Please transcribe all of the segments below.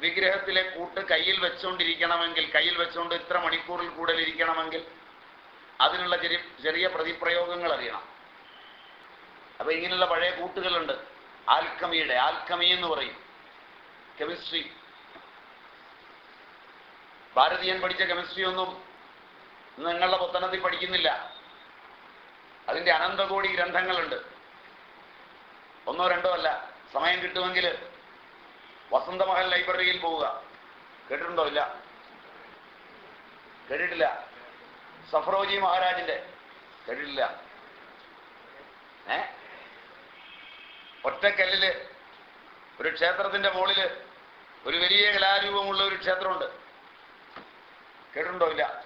വിഗ്രഹത്തിലെ കൂട്ട് കയ്യിൽ വെച്ചുകൊണ്ടിരിക്കണമെങ്കിൽ കയ്യിൽ വെച്ചുകൊണ്ട് ഇത്ര മണിക്കൂറിൽ കൂടുതൽ ഇരിക്കണമെങ്കിൽ അതിനുള്ള ചെറിയ ചെറിയ പ്രതിപ്രയോഗങ്ങൾ അറിയണം. അപ്പൊ ഇങ്ങനെയുള്ള പഴയ കൂട്ടുകളുണ്ട്. ആൽക്കമിയുടെ ആൽക്കമി എന്ന് പറയും. കെമിസ്ട്രി. ഭാരതീയൻ പഠിച്ച കെമിസ്ട്രി ഒന്നും നിങ്ങളുടെ പുത്തനത്തിൽ പഠിക്കുന്നില്ല. അതിന്റെ അനന്തകോടി ഗ്രന്ഥങ്ങളുണ്ട്. ഒന്നോ രണ്ടോ അല്ല സമയം കിട്ടുമെങ്കിൽ വസന്തമഹൽ ലൈബ്രറിയിൽ പോവുക. കേട്ടിട്ടുണ്ടോ ഇല്ല? കേട്ടിട്ടില്ല. സഫറോജി മഹാരാജിന്റെ കേട്ടിട്ടില്ല. ഏ? ഒറ്റക്കല്ലിൽ ഒരു ക്ഷേത്രത്തിന്റെ മുകളിൽ ഒരു വലിയ കലാരൂപമുള്ള ഒരു ക്ഷേത്രമുണ്ട്. കേട്ടിട്ടുണ്ടോ ഇല്ല?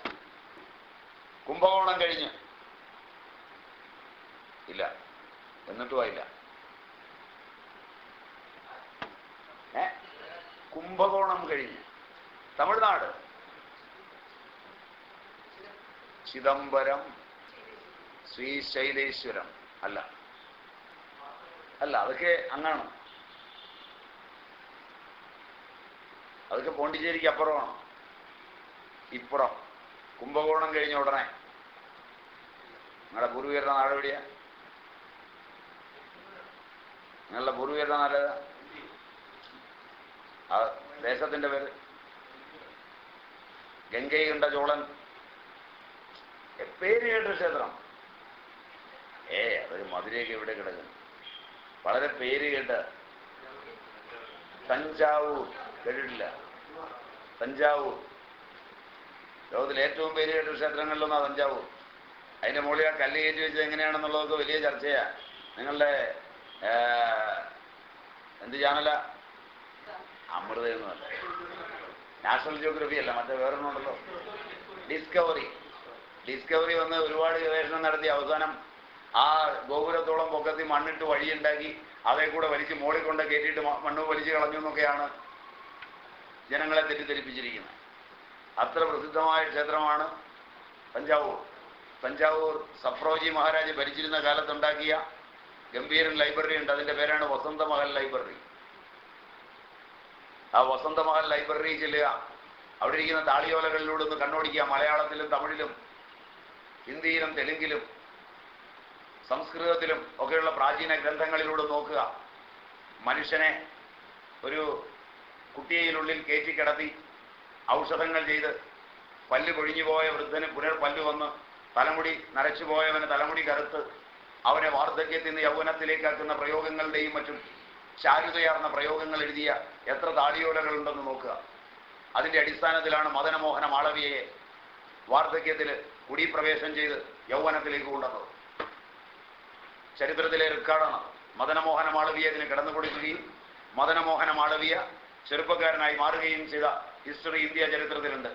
കുംഭകോണം കഴിഞ്ഞ്. ഇല്ല. എന്നിട്ടും ആയില്ല ഏ കുംഭകോണം കഴിഞ്ഞ്. തമിഴ്നാട്. ചിദംബരം ശ്രീശൈലേശ്വരം അല്ല. അല്ല അതൊക്കെ അങ്ങാണ്. അതൊക്കെ പോണ്ടിച്ചേരിക്ക് അപ്പുറമാണ്. ഇപ്പുറം. കുംഭകോണം കഴിഞ്ഞ ഉടനെ. നിങ്ങളുടെ പൂർവീകരുടെ നാടെവിടെയാ? നിങ്ങളുടെ പൂർവീകരുടെ നാട് ഏതാ? ആ ദേശത്തിന്റെ പേര്. ഗംഗയുണ്ട ചോളൻ. പേര് കേട്ട ക്ഷേത്രം. ഏ അതൊരു മധുരയൊക്കെ ഇവിടെ കിടക്കുന്നു. വളരെ പേര് കേട്ട. തഞ്ചാവൂർ. കേട്ടിട്ടില്ല. തഞ്ചാവൂർ. ലോകത്തിൽ ഏറ്റവും പേര് കേട്ട ക്ഷേത്രങ്ങളിലൊന്നാ തഞ്ചാവൂർ. അതിന്റെ മുകളിൽ ആ കല്ല് കയറ്റി വെച്ചത് എങ്ങനെയാണെന്നുള്ളതൊക്കെ വലിയ ചർച്ചയാ. നിങ്ങളുടെ എന്ത് ചാനല? അമൃത എന്ന് പറഞ്ഞത് നാഷണൽ ജിയോഗ്രഫി അല്ല മറ്റേ വേറൊന്നുണ്ടല്ലോ ഡിസ്കവറി ഡിസ്കവറി വന്ന് ഒരുപാട് ഗവേഷണം നടത്തി അവസാനം ആ ഗോപുരത്തോളം പൊക്കത്തിൽ മണ്ണിട്ട് വഴിയുണ്ടാക്കി അതേ കൂടെ വലിച്ച് മോളിൽ കൊണ്ട് കയറ്റിയിട്ട് മണ്ണ് വലിച്ചു കളഞ്ഞു എന്നൊക്കെയാണ് ജനങ്ങളെ തെറ്റിദ്ധരിപ്പിച്ചിരിക്കുന്നത്. അത്ര പ്രസിദ്ധമായ ക്ഷേത്രമാണ് തഞ്ചാവൂർ. തഞ്ചാവൂർ സഫ്രോജി മഹാരാജ് ഭരിച്ചിരുന്ന കാലത്തുണ്ടാക്കിയ ഗംഭീരൻ ലൈബ്രറി ഉണ്ട് അതിന്റെ പേരാണ് വസന്തമഹൽ ലൈബ്രറി. ആ വസന്തമഹൽ ലൈബ്രറി ചെല്ലുക അവിടെ ഇരിക്കുന്ന താളിയോലകളിലൂടെ ഒന്ന് കണ്ണോടിക്കുക. മലയാളത്തിലും തമിഴിലും ഹിന്ദിയിലും തെലുങ്കിലും സംസ്കൃതത്തിലും ഒക്കെയുള്ള പ്രാചീന ഗ്രന്ഥങ്ങളിലൂടെ നോക്കുക. മനുഷ്യനെ ഒരു കുട്ടിയയിലുള്ളിൽ കയറ്റി കിടത്തി ഔഷധങ്ങൾ ചെയ്ത് പല്ല് കൊഴിഞ്ഞു പോയ വൃദ്ധന് പുനർ പല്ല് വന്ന് തലമുടി നരച്ചു പോയവന് തലമുടി കറുത്ത് അവനെ വാർദ്ധക്യത്തിൽ നിന്ന് യൗവനത്തിലേക്കാക്കുന്ന പ്രയോഗങ്ങളുടെയും മറ്റും ചാരുതയാർന്ന പ്രയോഗങ്ങൾ എഴുതിയ എത്ര താടിയോലകളുണ്ടെന്ന് നോക്കുക. അതിന്റെ അടിസ്ഥാനത്തിലാണ് മദനമോഹന മാളവിയെ വാർദ്ധക്യത്തിൽ കുടിപ്രവേശം ചെയ്ത് യൗവനത്തിലേക്ക് കൊണ്ടുവന്നത്. ചരിത്രത്തിലെ റെക്കാർഡാണ്. മദനമോഹന മാളവിയ ഇതിന് കിടന്നുകൊടുക്കുകയും മദനമോഹന മാളവിയ ചെറുപ്പക്കാരനായി മാറുകയും ചെയ്ത ഹിസ്റ്ററി ഇന്ത്യ ചരിത്രത്തിലുണ്ട്.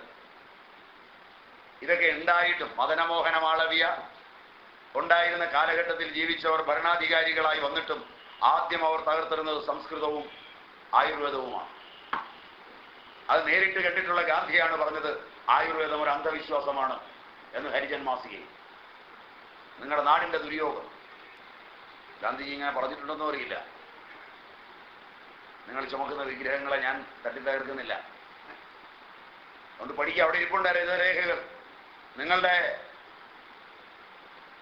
ഇതൊക്കെ ഉണ്ടായിട്ടും മദനമോഹന മാളവിയ ഉണ്ടായിരുന്ന കാലഘട്ടത്തിൽ ജീവിച്ചവർ ഭരണാധികാരികളായി വന്നിട്ടും ആദ്യം അവർ തകർത്തിരുന്നത് സംസ്കൃതവും ആയുർവേദവുമാണ്. അത് നേരിട്ട് കണ്ടിട്ടുള്ള ഗാന്ധിയാണ് പറഞ്ഞത് ആയുർവേദം ഒരു അന്ധവിശ്വാസമാണ് എന്ന് ഹരിജൻ മാസികയിൽ. നിങ്ങളുടെ നാടിന്റെ ദുര്യോഗം. ഗാന്ധിജി ഇങ്ങനെ പറഞ്ഞിട്ടുണ്ടെന്നും അറിയില്ല. നിങ്ങൾ ചുമക്കുന്ന വിഗ്രഹങ്ങളെ ഞാൻ തട്ടിത്തകർക്കുന്നില്ല. അതുകൊണ്ട് പഠിക്കുക. അവിടെ ഇരിപ്പുണ്ട് രേഖകൾ നിങ്ങളുടെ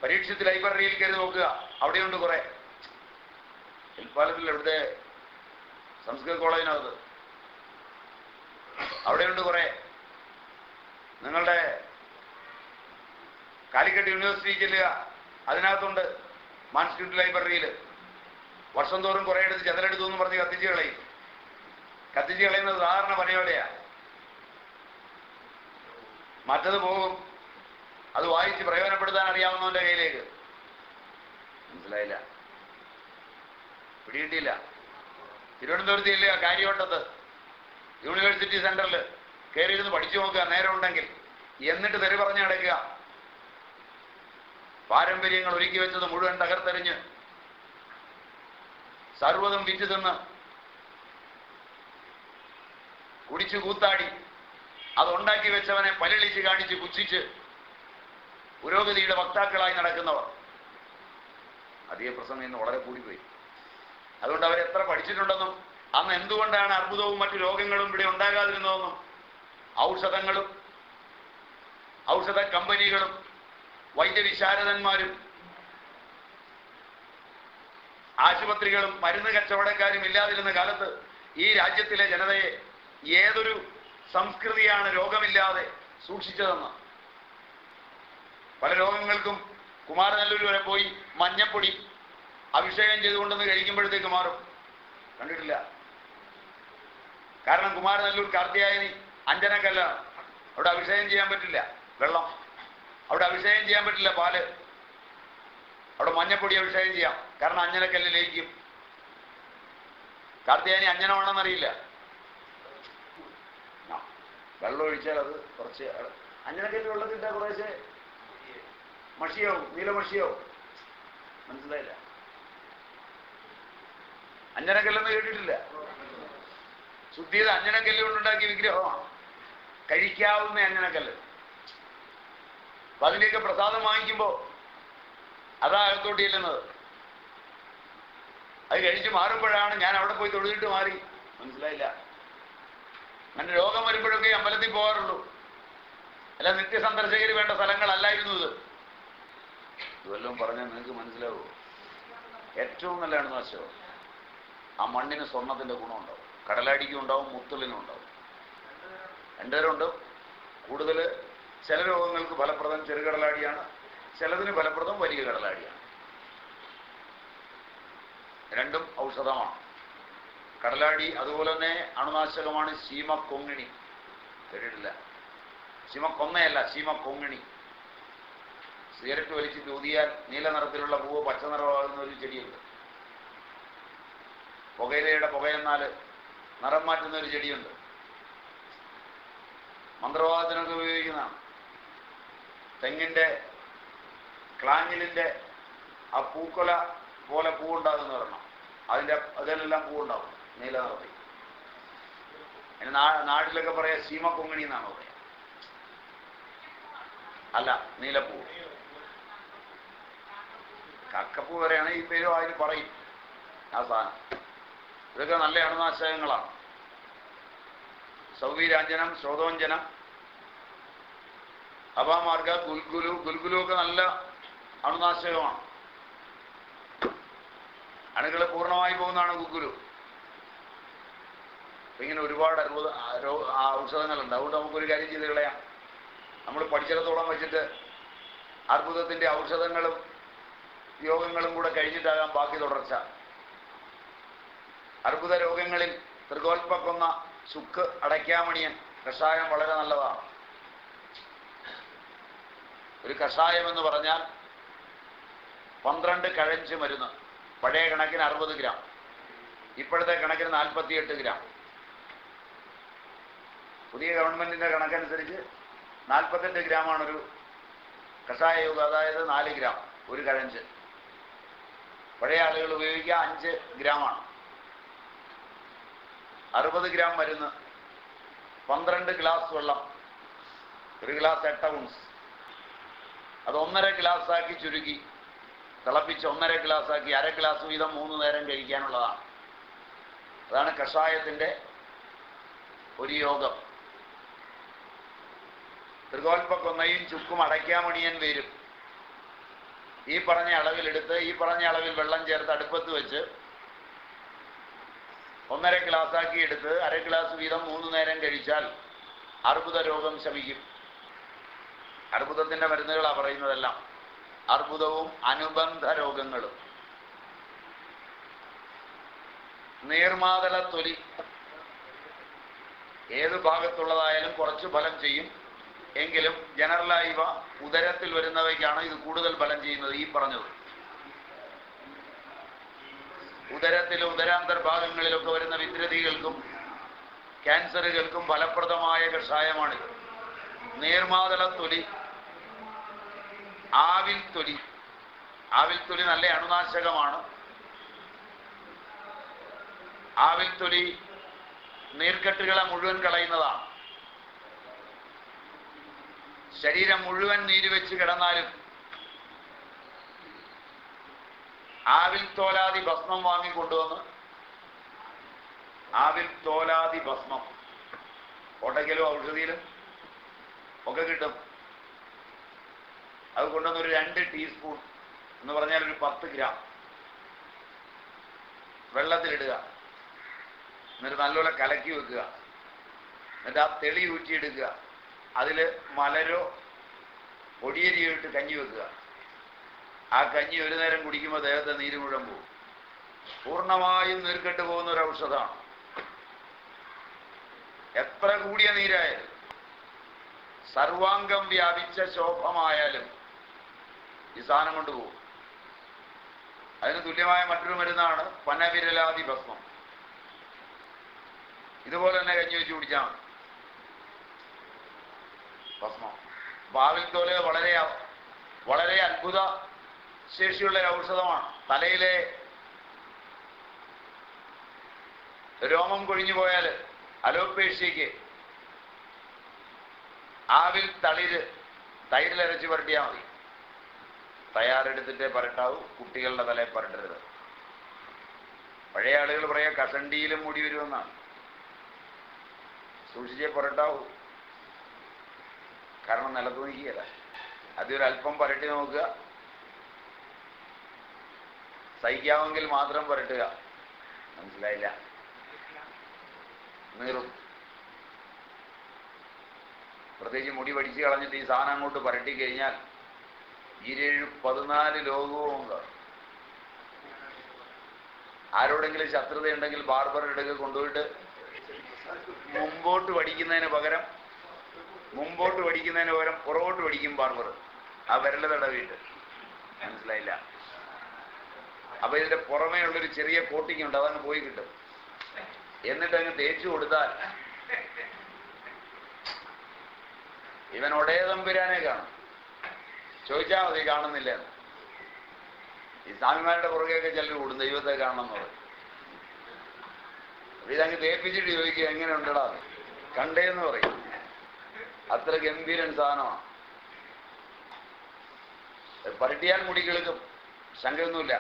പരീക്ഷത്തിൽ ലൈബ്രറിയിൽ കയറി നോക്കുക. അവിടെയുണ്ട് കുറെ. ഇൽപ്പാലത്തിൽ എവിടുത്തെ സംസ്കൃത കോളേജിനകത്ത്. അവിടെയുണ്ട് കുറെ. നിങ്ങളുടെ കാലിക്കറ്റ് യൂണിവേഴ്സിറ്റി ചെല്ലുക. അതിനകത്തുണ്ട് മാൻസ്ക്രിപ്റ്റ് ലൈബ്രറിയിൽ വർഷം തോറും കുറെ എടുത്ത് ചെതലെടുത്തു എന്ന് പറഞ്ഞ് കത്തിച്ച് കളയും. കത്തിച്ച് കളയുന്നത് സാധാരണ പനയോലയാ മറ്റത് പോകും. അത് വായിച്ച് പ്രയോജനപ്പെടുത്താൻ അറിയാവുന്നവന്റെ കയ്യിലേക്ക്. മനസ്സിലായില്ല? പിടികിട്ടിയില്ല. തിരുവനന്തപുരത്ത് ഇല്ല കാര്യവട്ടത്ത് യൂണിവേഴ്സിറ്റി സെന്ററിൽ കയറിയിരുന്ന് പഠിച്ചു നോക്കുക നേരം ഉണ്ടെങ്കിൽ. എന്നിട്ട് തെറി പറഞ്ഞ് നടക്കുക. പാരമ്പര്യങ്ങൾ ഒരുക്കി വെച്ചത് മുഴുവൻ തകർത്തെറിഞ്ഞ്. സർവതും വിറ്റ് തിന്ന്. കുടിച്ചു കൂത്താടി. അതുണ്ടാക്കി വെച്ചവനെ പലളിച്ച് കാണിച്ച് പുച്ഛിച്ച് പുരോഗതിയുടെ വക്താക്കളായി നടക്കുന്നവർ. അധിക പ്രസംഗം ഇന്ന് വളരെ കൂടിപ്പോയി. അതുകൊണ്ട് അവരെത്ര പഠിച്ചിട്ടുണ്ടെന്നും അന്ന് എന്തുകൊണ്ടാണ് അർബുദവും മറ്റു രോഗങ്ങളും ഇവിടെ ഉണ്ടാകാതിരുന്നതെന്നും ഔഷധങ്ങളും ഔഷധ കമ്പനികളും വൈദ്യവിശാരദന്മാരും ആശുപത്രികളും മരുന്ന് കച്ചവടക്കാരും ഇല്ലാതിരുന്ന കാലത്ത് ഈ രാജ്യത്തിലെ ജനതയെ ഏതൊരു സംസ്കൃതിയാണ് രോഗമില്ലാതെ സൂക്ഷിച്ചതെന്ന്. പല രോഗങ്ങൾക്കും കുമാരനല്ലൂർ വരെ പോയി മഞ്ഞപ്പൊടി അഭിഷേകം ചെയ്തുകൊണ്ടെന്ന് കഴിക്കുമ്പോഴത്തേക്ക് മാറും. കണ്ടിട്ടില്ല. കാരണം കുമാരനല്ലൂർ കാർത്തിയായനി അഞ്ജനക്കല്ലാണ് അവിടെ അഭിഷേകം ചെയ്യാൻ പറ്റില്ല. വെള്ളം. അവിടെ അഭിഷേകം ചെയ്യാൻ പറ്റില്ല പാൽ. അവിടെ മഞ്ഞപ്പൊടി അഭിഷേകം ചെയ്യാം. കാരണം അഞ്ജനക്കല്ല് ലയിക്കും. കാർത്തിയാനി അഞ്ജനമാണെന്നറിയില്ല. ആ, വെള്ളം ഒഴിച്ചാൽ അത് കുറച്ച് അഞ്ജനക്കല്ല് വെള്ളത്തിട്ടാൽ കുറേശ്ശെ മഷിയാവും നീലമഷിയാവും. മനസ്സിലായില്ല. അഞ്ജനക്കല്ലെന്ന് കേട്ടിട്ടില്ല. ശുദ്ധിയത് ചെയ്ത് അഞ്ജനക്കല്ല് കൊണ്ടുണ്ടാക്കിയ വിഗ്രഹമാണ്. കഴിക്കാവുന്ന അഞ്ഞനക്കല്ല് അപ്പൊ അതിനെയൊക്കെ പ്രസാദം വാങ്ങിക്കുമ്പോ അതാ അകത്തോട്ട് ചെല്ലുന്നത്. അത് കഴിച്ച് മാറുമ്പോഴാണ് ഞാൻ അവിടെ പോയി തൊഴുതിട്ട് മാറി. മനസ്സിലായില്ല. അങ്ങനെ രോഗം വരുമ്പോഴൊക്കെ അമ്പലത്തിൽ പോകാറുള്ളൂ. അല്ല നിത്യസന്ദർശകർ വേണ്ട സ്ഥലങ്ങളല്ലായിരുന്നു ഇത്. ഇതുവല്ലോ പറഞ്ഞാൽ നിങ്ങൾക്ക് മനസ്സിലാവുമോ ഏറ്റവും നല്ലതാണ് നാശം ആ മണ്ണിന് സ്വർണത്തിന്റെ ഗുണമുണ്ടാവും. കടലാടിക്കും ഉണ്ടാവും മുത്തലിനും ഉണ്ടാവും. രണ്ടുപേരുണ്ട്. കൂടുതൽ ചില രോഗങ്ങൾക്ക് ഫലപ്രദം ചെറുകടലാടിയാണ് ചിലതിന് ഫലപ്രദം വലിയ കടലാടിയാണ്. രണ്ടും ഔഷധമാണ്. കടലാടി അതുപോലെ തന്നെ അണുനാശകമാണ് ശീമ കൊങ്ങിണി കേട്ടിട്ടില്ല. ശീമ കൊന്നയല്ല ശീമ കൊങ്ങിണി സിഗരറ്റ് വലിച്ച് തൂതിയാൽ നീല നിറത്തിലുള്ള പൂവ് പച്ച നിറമാകുന്ന ഒരു ചെടിയുണ്ട്. പുകയിലയുടെ പുകയെന്നാൽ നിറം മാറ്റുന്ന ഒരു ചെടിയുണ്ട്. മന്ത്രവാദത്തിനൊക്കെ ഉപയോഗിക്കുന്നതാണ്. തെങ്ങിന്റെ ക്ലാഞ്ഞിലിന്റെ ആ പൂക്കൊല പോലെ പൂവുണ്ടാകുന്ന ഒരെണ്ണം. അതിന്റെ അതിലെല്ലാം പൂവുണ്ടാവും നീല നിറത്തിൽ അതിന് നാട്ടിലൊക്കെ പറയാ സീമക്കൊങ്ങിണി എന്നാണ് പറയാ അല്ല നീലപ്പൂ. കക്കപ്പൂ വരെയാണ് ഈ പേരും അതിന് പറയും ആ സാധനം. ഇതൊക്കെ നല്ല അണുനാശകങ്ങളാണ്. സൗവീരാഞ്ജനം ശ്രോതോഞ്ജനം. അപാമാർഗ ഗുൽഗുലു ഗുൽഗുലു ഒക്കെ നല്ല അണുനാശകമാണ്. അണുകൾ പൂർണമായി പോകുന്നതാണ് ഗുൽഗുലു. ഇങ്ങനെ ഒരുപാട് അത്ഭുത ഔഷധങ്ങളുണ്ട്. അതുകൊണ്ട് നമുക്കൊരു കാര്യം ചെയ്ത് കളയാം. നമ്മൾ പഠിച്ചിടത്തോളം വെച്ചിട്ട് അർബുദത്തിന്റെ ഔഷധങ്ങളും യോഗങ്ങളും കൂടെ കഴിഞ്ഞിട്ടാകാം ബാക്കി തുടർച്ച. അർബുദ രോഗങ്ങളിൽ തൃകോൽപ്പക്കൊന്ന ചുക്ക് അടയ്ക്കാമണിയൻ കഷായം വളരെ നല്ലതാണ്. ഒരു കഷായം എന്ന് പറഞ്ഞാൽ പന്ത്രണ്ട് കഴഞ്ച് മരുന്ന് പഴയ കണക്കിന് അറുപത് ഗ്രാം ഇപ്പോഴത്തെ കണക്കിന് നാൽപ്പത്തിയെട്ട് ഗ്രാം. പുതിയ ഗവൺമെന്റിന്റെ കണക്കനുസരിച്ച് നാൽപ്പത്തെട്ട് ഗ്രാമാണ് ഒരു കഷായ യോഗ അതായത് നാല് ഗ്രാം ഒരു കഴഞ്ച്. പഴയ ആളുകൾ ഉപയോഗിക്കുക അഞ്ച് ഗ്രാമാണ്. അറുപത് ഗ്രാം മരുന്ന് പന്ത്രണ്ട് ഗ്ലാസ് വെള്ളം ഒരു ഗ്ലാസ് എട്ട് ഔൺസ് അത് ഒന്നര ഗ്ലാസ് ആക്കി ചുരുക്കി തിളപ്പിച്ച് ഒന്നര ഗ്ലാസ് ആക്കി അര ഗ്ലാസ് വീതം മൂന്ന് നേരം കഴിക്കാനുള്ളതാണ്. അതാണ് കഷായത്തിന്റെ ഒരു യോഗം. തൃകോൽപ്പക്കൊന്നയും ചുക്കും അടയ്ക്കാമണിയൻ വരും. ഈ പറഞ്ഞ അളവിലെടുത്ത് ഈ പറഞ്ഞ അളവിൽ വെള്ളം ചേർത്ത് അടുപ്പത്ത് വെച്ച് ഒന്നര ഗ്ലാസ് ആക്കി എടുത്ത് അര ഗ്ലാസ് വീതം മൂന്ന് നേരം കഴിച്ചാൽ അർബുദ രോഗം ശമിക്കും. അർബുദത്തിന്റെ മരുന്നുകളാണ് പറയുന്നതെല്ലാം. അർബുദവും അനുബന്ധ രോഗങ്ങളും. നീർമാതള തൊലി ഏത് ഭാഗത്തുള്ളതായാലും കുറച്ച് ഫലം ചെയ്യും. എങ്കിലും ജനറലായി ഉദരത്തിൽ വരുന്നവയ്ക്കാണ് ഇത് കൂടുതൽ ഫലം ചെയ്യുന്നത് ഈ പറഞ്ഞത്. ഉദരത്തിലും ഉദരാന്തർഭാഗങ്ങളിലൊക്കെ വരുന്ന വിദ്രതികൾക്കും ക്യാൻസറുകൾക്കും ഫലപ്രദമായ കഷായമാണിത്. നീർമാതള തൊലി ആവിൽ തൊലി ആവിൽ തൊലി നല്ല അണുനാശകമാണ്. ആവിൽ തൊലി നീർക്കെട്ടുകളെ മുഴുവൻ കളയുന്നതാണ്. ശരീരം മുഴുവൻ നീര് വെച്ച് കിടന്നാലും ആവിൽ തോലാതി ഭസ്മം വാങ്ങി കൊണ്ടുവന്ന് ആവിൽ തോലാതി ഭസ്മം. കോട്ടയ്ക്കലും ഔഷധിയിലും? ഒക്കെ കിട്ടും. അത് കൊണ്ടുവന്ന് ഒരു രണ്ട് ടീസ്പൂൺ എന്ന് പറഞ്ഞാൽ ഒരു പത്ത് ഗ്രാം. വെള്ളത്തിലിടുക. എന്നിട്ട് നല്ലപോലെ കലക്കി വെക്കുക. എന്നിട്ട് ആ തെളി ഊറ്റിയെടുക്കുക. അതിൽ മലരോ പൊടിയരിയോ ഇട്ട് കഞ്ഞി വെക്കുക. ആ കഞ്ഞി ഒരു നേരം കുടിക്കുമ്പോൾ ദേഹത്തെ നീര് മുഴുവൻ പോകും. പൂർണമായും നീർക്കെട്ട് പോകുന്ന ഒരു ഔഷധമാണ്. എത്ര കൂടിയ നീരായാലും സർവാംഗം വ്യാപിച്ച ശോഭമായാലും ഈ സാധനം കൊണ്ടുപോകും അതിന് തുല്യമായ മറ്റൊരു മരുന്നാണ് പനവിരലാതി ഭസ്മം. ഇതുപോലെ തന്നെ കഞ്ഞി വെച്ച് കുടിച്ചാൽ ഭസ്മം. ഭാവിൽ തോലെ വളരെ വളരെ അത്ഭുത ശേഷിയുള്ള ഒരു ഔഷധമാണ്. തലയിലെ രോമം കൊഴിഞ്ഞു പോയാൽ അലോപേഷ്യക്ക് ആവിൽ തളിര് തൈരിലരച്ച് പുരട്ടിയാൽ മതി. തയ്യാറെടുത്തിട്ടേ പരട്ടാവൂ കുട്ടികളുടെ തലയിൽ പരട്ടരുത്. പഴയ ആളുകൾ പറയാ കസണ്ടിയിലും മുടി വരുമെന്നാണ്. സൂക്ഷിച്ചേ പുരട്ടാവൂ. കാരണം നിലത്ത് നിൽക്കുകയല്ല അതൊരല്പം പരട്ടി നോക്കുക. സഹിക്കാമെങ്കിൽ മാത്രം പുരട്ടുക. മനസ്സിലായില്ല? നീറും. പ്രത്യേകിച്ച് മുടി പഠിച്ചു കളഞ്ഞിട്ട് ഈ സാധനം അങ്ങോട്ട് പരട്ടി കഴിഞ്ഞാൽ ഈരേഴ് പതിനാല് ലോകവും ഉണ്ട് ആരോടെങ്കിലും ശത്രുതയുണ്ടെങ്കിൽ ബാർബറുടെ അടുക്ക് കൊണ്ടുപോയിട്ട് മുമ്പോട്ട് പഠിക്കുന്നതിന് പകരം മുമ്പോട്ട് പഠിക്കുന്നതിന് പകരം പുറകോട്ട് പഠിക്കും ബാർബർ ആ വിരൽ മനസ്സിലായില്ല? അപ്പൊ ഇതിന്റെ പുറമേ ഉള്ളൊരു ചെറിയ കോട്ടിങ് ഉണ്ട് അതങ്ങ് പോയി കിട്ടും. എന്നിട്ട് അങ്ങ് തേച്ചു കൊടുത്താൽ ഇവൻ ഒടേ തമ്പുരാനെ കാണും. ചോദിച്ചാൽ മതി കാണുന്നില്ല ഈ സ്വാമിമാരുടെ പുറകെയൊക്കെ ചിലർ കൂടും ദൈവത്തെ കാണണം എന്ന് പറയും. അപ്പൊ ഇതങ്ങ് തേപ്പിച്ചിട്ട് ചോദിക്കുക എങ്ങനെ ഉണ്ടടാ കണ്ടേന്ന് പറയും. അത്ര ഗംഭീരൻ സാധനമാണ്. പരട്ടിയാൽ മുടി കിളുക്കും ശങ്കയൊന്നുമില്ല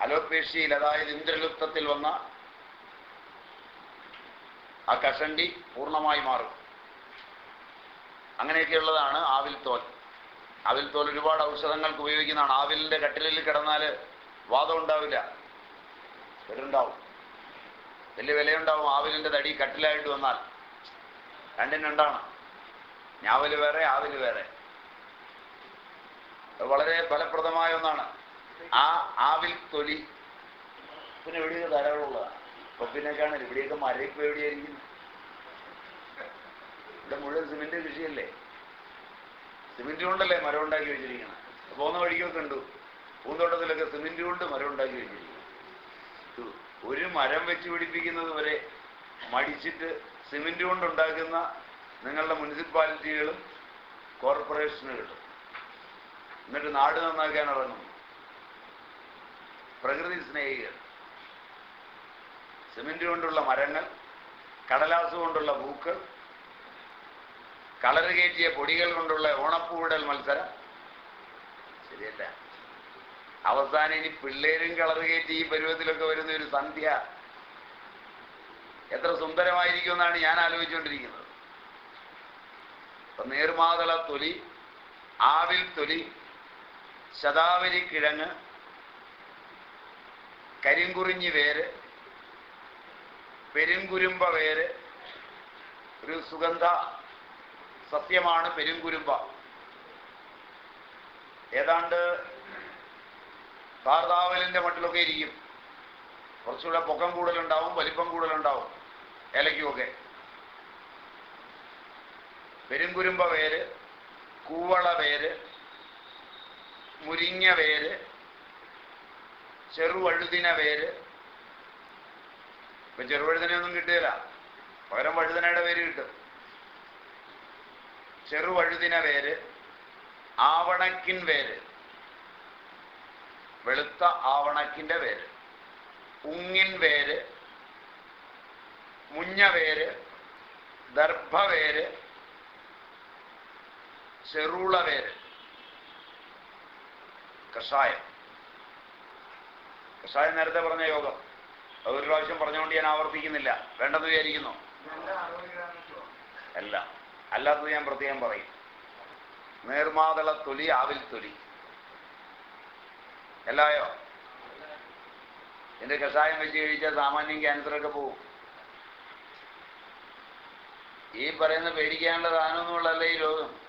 അലോപേഷ്യയിൽ അതായത് ഇന്ദ്രലുപ്തത്തിൽ വന്ന ആ കഷണ്ടി പൂർണമായി മാറും. അങ്ങനെയൊക്കെയുള്ളതാണ് ആവിൽ തോൽ ആവിൽ തോൽ ഒരുപാട് ഔഷധങ്ങൾക്ക് ഉപയോഗിക്കുന്നതാണ്. ആവിലിന്റെ കട്ടിലിൽ കിടന്നാൽ വാദം ഉണ്ടാവില്ല. വരുണ്ടാവും വലിയ വിലയുണ്ടാവും ആവിലിന്റെ തടി കട്ടിലായിട്ട് വന്നാൽ. രണ്ടിന് രണ്ടാണ്. ഞാവൽ വേറെ ആവിൽ വേറെ. വളരെ ഫലപ്രദമായ ഒന്നാണ്. ആ ആവിൽ തൊലി. പിന്നെ എവിടെയൊക്കെ ധാരാളമുള്ളതാണ് കാണാൻ ഇവിടെയൊക്കെ മരയൊക്കെ എവിടെയായിരിക്കും? ഇവിടെ മുഴുവൻ സിമെന്റ് കൃഷിയല്ലേ? സിമെന്റ് കൊണ്ടല്ലേ മരം ഉണ്ടാക്കി വെച്ചിരിക്കണം? പോകുന്ന വഴിക്കൊക്കെ ഉണ്ട് പൂന്തോട്ടത്തിലൊക്കെ സിമെന്റ് കൊണ്ട് മരം ഉണ്ടാക്കി വെച്ചിരിക്കണം ഒരു മരം വെച്ച് പിടിപ്പിക്കുന്നത് വരെ മടിച്ചിട്ട് സിമെന്റ് കൊണ്ട് ഉണ്ടാക്കുന്ന നിങ്ങളുടെ മുനിസിപ്പാലിറ്റികളും കോർപ്പറേഷനുകളും. എന്നിട്ട് നാട് നന്നാക്കാൻ ഇറങ്ങുന്നു. പ്രകൃതി സ്നേഹികൾ. സിമെന്റ് കൊണ്ടുള്ള മരങ്ങൾ കടലാസ് കൊണ്ടുള്ള പൂക്കൾ കളറ് കയറ്റിയ പൊടികൾ കൊണ്ടുള്ള ഓണപ്പൂവിടൽ മത്സരം. ശരിയല്ല. അവസാനം ഇനി പിള്ളേരും കളറ് കയറ്റി ഈ പരുവത്തിലൊക്കെ വരുന്ന ഒരു സന്ധ്യ. എത്ര സുന്ദരമായിരിക്കും എന്നാണ് ഞാൻ ആലോചിച്ചുകൊണ്ടിരിക്കുന്നത്. നീർമാതള തൊലി ആവിൽ തൊലി ശതാവരി കിഴങ്ങ് കരിങ്കുറിഞ്ഞി വേര് പെരുങ്കുരുമ്പ വേര് ഒരു സുഗന്ധ സത്യമാണ് പെരുങ്കുരുമ്പ. ഏതാണ്ട് താർതാവലിന്റെ മട്ടിലൊക്കെ ഇരിക്കും. കുറച്ചുകൂടെ പൊക്കം കൂടുതലുണ്ടാവും വലിപ്പം കൂടുതലുണ്ടാവും ഇലയ്ക്കുമൊക്കെ പെരുങ്കുരുമ്പ വേര് കൂവള വേര് മുരിങ്ങ വേര് ചെറുവഴുതിന പേര്. ഇപ്പൊ ചെറുവഴുതിനൊന്നും കിട്ടുകയില്ല പകരം വഴുതനയുടെ പേര് കിട്ടും. ചെറുവഴുതിന പേര് ആവണക്കിൻ പേര് വെളുത്ത ആവണക്കിന്റെ പേര് ഉങ്ങിൻ പേര് മുഞ്ഞ പേര് ദർഭ പേര് ചെറുള പേര്. കഷായം. കഷായം നേരത്തെ പറഞ്ഞ യോഗം. ഒരു പ്രാവശ്യം പറഞ്ഞുകൊണ്ട് ഞാൻ ആവർത്തിക്കുന്നില്ല. വേണ്ടെന്ന് വിചാരിക്കുന്നു. അല്ല. അല്ലാത്തത് ഞാൻ പ്രത്യേകം പറയും. നീർമാതള തൊലി ആവിൽ തൊലി. എല്ലായോ എന്റെ കഷായം വെച്ച് കഴിച്ചാൽ സാമാന്യം ക്യാൻസറൊക്കെ പോകും ഈ പറയുന്ന പേടിക്കാനുള്ള സാധനമൊന്നുമുള്ളല്ല ഈ രോഗം.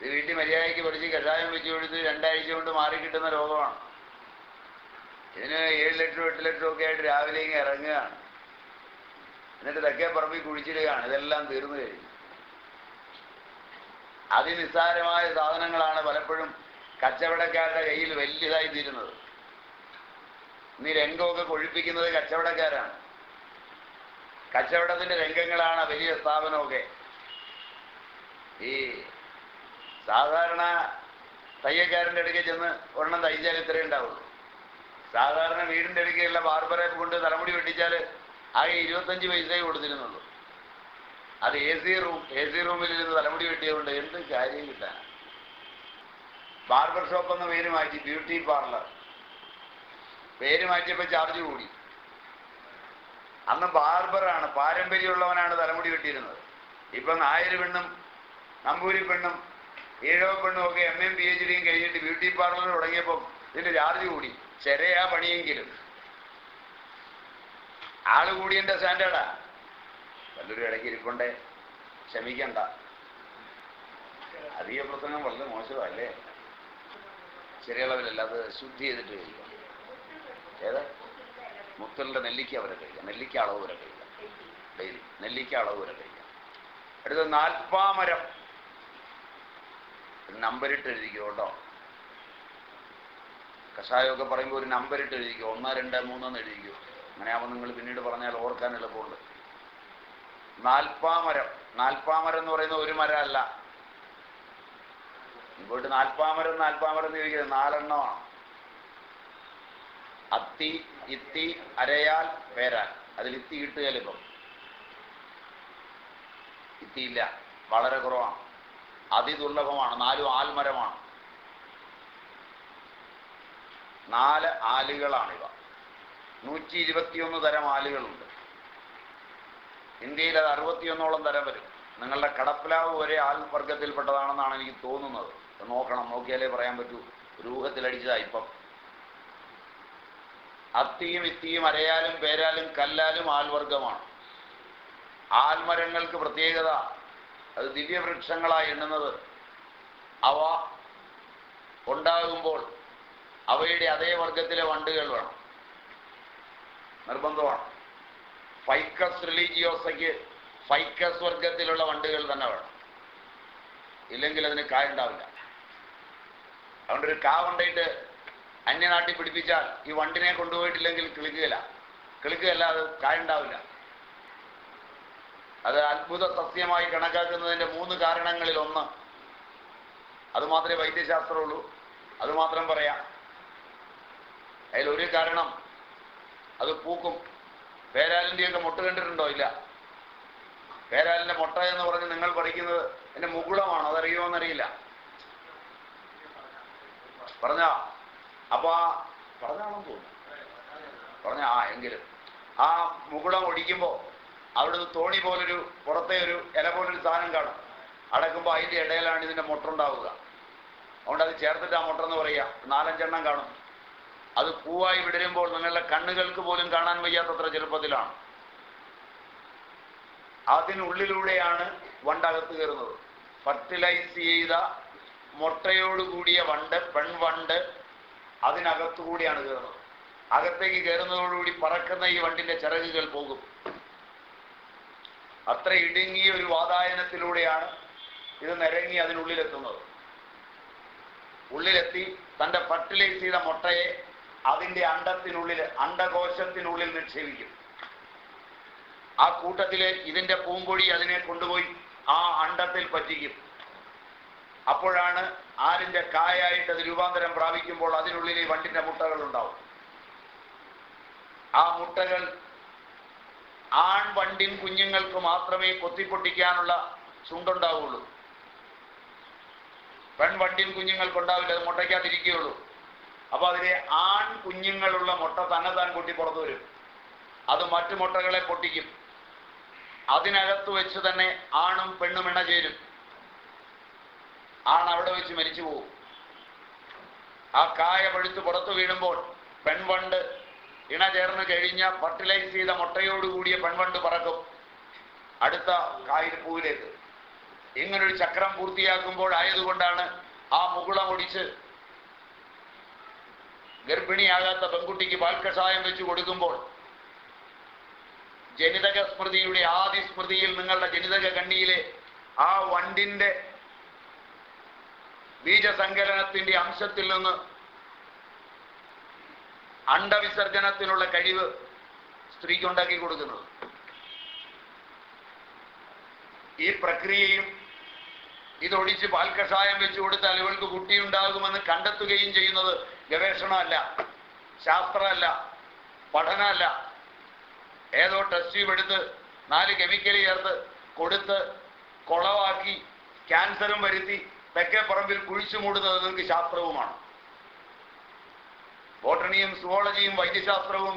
ഇത് വീട്ടിൽ മര്യാദയ്ക്ക് പഠിച്ച് കഷായം വെച്ച് കൊടുത്ത് രണ്ടാഴ്ച കൊണ്ട് മാറിക്കിട്ടുന്ന രോഗമാണ്. ഇതിന് ഏഴ് ലക്ഷം എട്ട് ലക്ഷം ഒക്കെ ആയിട്ട് രാവിലെ ഇങ്ങനെ ഇറങ്ങുകയാണ്. എന്നിട്ട് തെക്കേ പറമ്പിൽ കുഴിച്ചിടുകയാണ്. ഇതെല്ലാം തീർന്നു കഴിഞ്ഞു. അതിനിസ്സാരമായ സാധനങ്ങളാണ് പലപ്പോഴും കച്ചവടക്കാരുടെ കയ്യിൽ വലിയതായി തീരുന്നത്. ഇന്ന് രംഗമൊക്കെ കൊഴിപ്പിക്കുന്നത് കച്ചവടക്കാരാണ്. കച്ചവടത്തിന്റെ രംഗങ്ങളാണ് വലിയ സ്ഥാപനമൊക്കെ. ഈ സാധാരണ തയ്യക്കാരന്റെ അടുക്കെ ചെന്ന് ഒരെണ്ണം തയ്ച്ചാൽ ഇത്രയേ ഉണ്ടാവുള്ളൂ. സാധാരണ വീടിന്റെ അടുക്കലുള്ള ബാർബറെ കൊണ്ട് തലമുടി വെട്ടിച്ചാൽ ആകെ ഇരുപത്തഞ്ച് പൈസയെ കൊടുത്തിരുന്നുള്ളൂ. അത് A C room A C റൂമിൽ ഇരുന്ന് തലമുടി വെട്ടിയതുകൊണ്ട് എന്ത് കാര്യം കിട്ടാൻ ബാർബർ ഷോപ്പ് എന്ന പേര് മാറ്റി ബ്യൂട്ടി പാർലർ പേര് മാറ്റിയപ്പോൾ ചാർജ് കൂടി. അന്ന് ബാർബറാണ് പാരമ്പര്യമുള്ളവനാണ് തലമുടി വെട്ടിയിരുന്നത്. ഇപ്പൊ നായര് പെണ്ണും നമ്പൂരി പെണ്ണും ഈഴവ പെണ്ണും ഒക്കെ എം എം പി എച്ച് ഡിയും കഴിഞ്ഞിട്ട് ബ്യൂട്ടി പാർലർ തുടങ്ങിയപ്പോൾ ഇതിന്റെ ചാർജ് കൂടി. ചെറിയ പണിയെങ്കിലും. ആൾ കൂടിയന്റെ സ്റ്റാൻഡേർഡാ. വല്ലൊരു ഇടയ്ക്ക് ഇരിപ്പുണ്ടേ. ക്ഷമിക്കണ്ട. അധിക പ്രസംഗം വളരെ മോശമല്ലേ? ചെറിയ അളവിലല്ല അത് ശുദ്ധി ചെയ്തിട്ട് കഴിക്കാം ഏതാ? മുത്തലിന്റെ നെല്ലിക്ക വരെ കഴിക്കാം. നെല്ലിക്ക അളവ് വരെ കഴിക്കാം. ഡെയിലി. നെല്ലിക്ക അളവ് വരെ കഴിക്കാം. അടുത്ത നാൽപ്പാമരം. നമ്പരിട്ട് എഴുതിക്കോ കേട്ടോ. കഷായമൊക്കെ പറയുമ്പോൾ ഒരു നമ്പർ ഇട്ട് എഴുതിക്കോ? ഒന്ന് രണ്ട് മൂന്നെന്ന് എഴുതിക്കോ? അങ്ങനെയാവുമ്പോൾ നിങ്ങൾ പിന്നീട് പറഞ്ഞാൽ ഓർക്കാൻ എളുപ്പമുണ്ട് നാൽപ്പാമരം. നാൽപ്പാമരം എന്ന് പറയുന്ന ഒരു മരം അല്ല ഇങ്ങോട്ട് നാൽപ്പാമരം നാൽപ്പാമരം എന്ന് ചോദിക്കുന്നത് നാലെണ്ണമാണ്. അത്തി ഇത്തി അരയാൽ പേരാൽ. അതിൽ ഇത്തി കിട്ടുകയില്ല ഇപ്പം? ഇത്തിയില്ല. വളരെ കുറവാണ്. അതിദുർലഭമാണ്. നാലും ആൽമരമാണ്. നാല് ആലുകളാണിവ. നൂറ്റി ഇരുപത്തിയൊന്ന് തരം ആലുകളുണ്ട്. ഇന്ത്യയിൽ അത് അറുപത്തിയൊന്നോളം തരം വരും. നിങ്ങളുടെ കടപ്പിലാവ് വരെ ആൽ വർഗത്തിൽപ്പെട്ടതാണെന്നാണ് എനിക്ക് തോന്നുന്നത്. നോക്കണം നോക്കിയാലേ പറയാൻ പറ്റൂ. രൂഹത്തിലടിച്ചതാ ഇപ്പം. അത്തിയും ഇത്തിയും അരയാലും പേരാലും കല്ലാലും ആൽവർഗമാണ്. ആൽമരങ്ങൾക്ക് പ്രത്യേകത അത് ദിവ്യവൃക്ഷങ്ങളായി എണ്ണുന്നത്. അവ ഉണ്ടാകുമ്പോൾ അവയുടെ അതേ വർഗത്തിലെ വണ്ടുകൾ വേണം. നിർബന്ധമാണ്. ഫൈക്കസ് റിലീജിയോസയ്ക്ക് ഫൈക്കസ് വർഗത്തിലുള്ള വണ്ടുകൾ തന്നെ വേണം. ഇല്ലെങ്കിൽ അതിന് കായ ഉണ്ടാവില്ല അതുകൊണ്ട് ഒരു കാ കൊണ്ടിട്ട് അന്യനാട്ടിൽ പിടിപ്പിച്ചാൽ ഈ വണ്ടിനെ കൊണ്ടുപോയിട്ടില്ലെങ്കിൽ കിളുക്കുകയില്ല. കിളുക്കുകയല്ല അത് കായുണ്ടാവില്ല. അത് അത്ഭുത സസ്യമായി കണക്കാക്കുന്നതിന്റെ മൂന്ന് കാരണങ്ങളിൽ ഒന്ന് അതുമാത്രമേ വൈദ്യശാസ്ത്രമുള്ളൂ. അതുമാത്രം പറയാം. അതിലൊരു കാരണം അത് പൂക്കും. പേരാലിന്റെയൊക്കെ മുട്ട കണ്ടിട്ടുണ്ടോ? ഇല്ല. പേരാലിന്റെ മുട്ട എന്ന് പറഞ്ഞ് നിങ്ങൾ പഠിക്കുന്നത് എന്റെ മുകുളമാണ്. അതറിയുമോ എന്നറിയില്ല. പറഞ്ഞോ? അപ്പൊ ആ പറഞ്ഞാണെന്ന് തോന്നുന്നു. പറഞ്ഞ? ആ എങ്കിലും. ആ മുകുളം ഒടിക്കുമ്പോൾ അവിടുന്ന് തോണി പോലൊരു പുറത്തെ ഒരു ഇല പോലൊരു സാധനം കാണും. അടക്കുമ്പോൾ അതിന്റെ ഇടയിലാണ് ഇതിന്റെ മുട്ട ഉണ്ടാവുക അതുകൊണ്ട് അത് ചേർത്തിട്ട് ആ മുട്ട എന്ന് പറയുക. നാലഞ്ചെണ്ണം കാണും. അത് പൂവായി വിടരുമ്പോൾ നിങ്ങളുടെ കണ്ണുകൾക്ക് പോലും കാണാൻ വയ്യാത്തത്ര ചെറുപ്പത്തിലാണ്. അതിനുള്ളിലൂടെയാണ് വണ്ടകത്ത് കയറുന്നത്. ഫർട്ടിലൈസ് ചെയ്ത മുട്ടയോടുകൂടിയ വണ്ട് പെൺവണ്ട് അതിനകത്തുകൂടിയാണ് കയറുന്നത്. അകത്തേക്ക് കയറുന്നതോടുകൂടി പറക്കുന്ന ഈ വണ്ടിന്റെ ചിറകുകൾ പോകും. അത്ര ഇടുങ്ങിയ ഒരു വാതായനത്തിലൂടെയാണ് ഇത് നിരങ്ങി അതിനുള്ളിലെത്തുന്നത്. ഉള്ളിലെത്തി തന്റെ ഫർട്ടിലൈസ് ചെയ്ത മുട്ടയെ അതിന്റെ അണ്ടത്തിനുള്ളിൽ അണ്ടകോശത്തിനുള്ളിൽ നിക്ഷേപിക്കും. ആ കൂട്ടത്തിലെ ഇതിന്റെ പൂമ്പൊഴി അതിനെ കൊണ്ടുപോയി ആ അണ്ടത്തിൽ പറ്റിക്കും. അപ്പോഴാണ് ആരിന്റെ കായായിട്ട് അത് രൂപാന്തരം പ്രാപിക്കുമ്പോൾ അതിനുള്ളിൽ ഈ വണ്ടിന്റെ മുട്ടകൾ ഉണ്ടാവും. ആ മുട്ടകൾ ആൺ വണ്ടിൻ കുഞ്ഞുങ്ങൾക്ക് മാത്രമേ കൊത്തിപ്പൊട്ടിക്കാനുള്ള ചുണ്ടുണ്ടാവുള്ളൂ. പെൺവണ്ടിൻ കുഞ്ഞുങ്ങൾക്ക് ഉണ്ടാവില്ല അത് മുട്ടയ്ക്കകത്തിരിക്കുകയുള്ളൂ അപ്പൊ അതിലെ ആൺ കുഞ്ഞുങ്ങളുള്ള മുട്ട തന്നെ താൻ പൊട്ടി പുറത്തു വരും. അത് മറ്റു മുട്ടകളെ പൊട്ടിക്കും. അതിനകത്ത് വെച്ച് തന്നെ ആണും പെണ്ണും ഇണ ചേരും. ആണ് അവിടെ വെച്ച് മരിച്ചു പോകും ആ കായ പഴുത്ത് പുറത്തു വീഴുമ്പോൾ പെൺവണ്ട് ഇണ ചേർന്ന് കഴിഞ്ഞ ഫർട്ടിലൈസ് ചെയ്ത മുട്ടയോടുകൂടിയ പെൺവണ്ട് പറക്കും. അടുത്ത കായിൽ പൂവിലേക്ക്. ഇങ്ങനൊരു ചക്രം പൂർത്തിയാക്കുമ്പോൾ ആയതുകൊണ്ടാണ് ആ മുകുളം ഒടിച്ച് ഗർഭിണിയാകാത്ത പെൺകുട്ടിക്ക് പാൽക്കഷായം വെച്ച് കൊടുക്കുമ്പോൾ ജനിതക സ്മൃതിയുടെ ആദി സ്മൃതിയിൽ നിങ്ങളുടെ ജനിതക കണ്ണിയിലെ ആ വണ്ടിന്റെ ബീജസങ്കലനത്തിന്റെ അംശത്തിൽ നിന്ന് അണ്ടവിസർജനത്തിനുള്ള കഴിവ് സ്ത്രീക്ക് ഉണ്ടാക്കി കൊടുക്കുന്നത്. ഈ പ്രക്രിയയും ഇതൊഴിച്ച് പാൽക്കഷായം വെച്ചു കൊടുത്താൽ ഇവൾക്ക് കുട്ടിയുണ്ടാകുമെന്ന് കണ്ടെത്തുകയും ചെയ്യുന്നത് ഗവേഷണമല്ല ശാസ്ത്രമല്ല പഠനമല്ല. ഏതോ ടെസ്റ്റ് ട്യൂബ് എടുത്ത് നാല് കെമിക്കൽ ചേർത്ത് കൊടുത്ത് കുളവാക്കി ക്യാൻസറും വരുത്തി തെക്കേ പറമ്പിൽ കുഴിച്ചു മൂടുന്നത് നിങ്ങൾക്ക് ശാസ്ത്രവുമാണ്. ബോട്ടണിയും സുവോളജിയും വൈദ്യശാസ്ത്രവും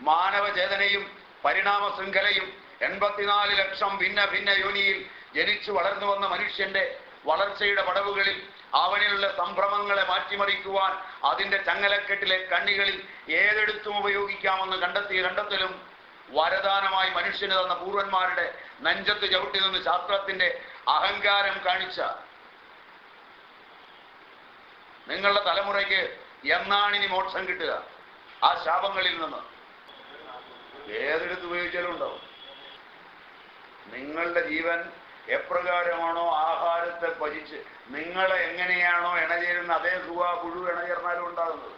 മാനവചേതനയും പരിണാമ ശൃംഖലയും എൺപത്തിനാല് ലക്ഷം ഭിന്ന ഭിന്ന യോനിയിൽ ജനിച്ചു വളർന്നു വന്ന മനുഷ്യന്റെ വളർച്ചയുടെ പടവുകളിൽ അവനിലുള്ള സംഭ്രമങ്ങളെ മാറ്റിമറിക്കുവാൻ അതിന്റെ ചങ്ങലക്കെട്ടിലെ കണ്ണികളിൽ ഏതെടുത്തും ഉപയോഗിക്കാമെന്ന് കണ്ടെത്തിയ കണ്ടെത്തലും വരദാനമായി മനുഷ്യന് തന്ന പൂർവന്മാരുടെ നെഞ്ചത്ത് ചവിട്ടി നിന്ന് ശാസ്ത്രത്തിന്റെ അഹങ്കാരം കാണിച്ച നിങ്ങളുടെ തലമുറയ്ക്ക് എന്നാണ് ഇനി മോക്ഷം കിട്ടുക? ആ ശാപങ്ങളിൽ നിന്ന്. ഏതെടുത്ത് ഉപയോഗിച്ചാലും ഉണ്ടാവും. നിങ്ങളുടെ ജീവൻ എപ്രകാരമാണോ ആഹാരത്തെ പചിച്ച് നിങ്ങളെ എങ്ങനെയാണോ ഇണചേരുന്ന അതേ സുഖ പുഴു ഇണചേർന്നാലും ഉണ്ടാകുന്നത്.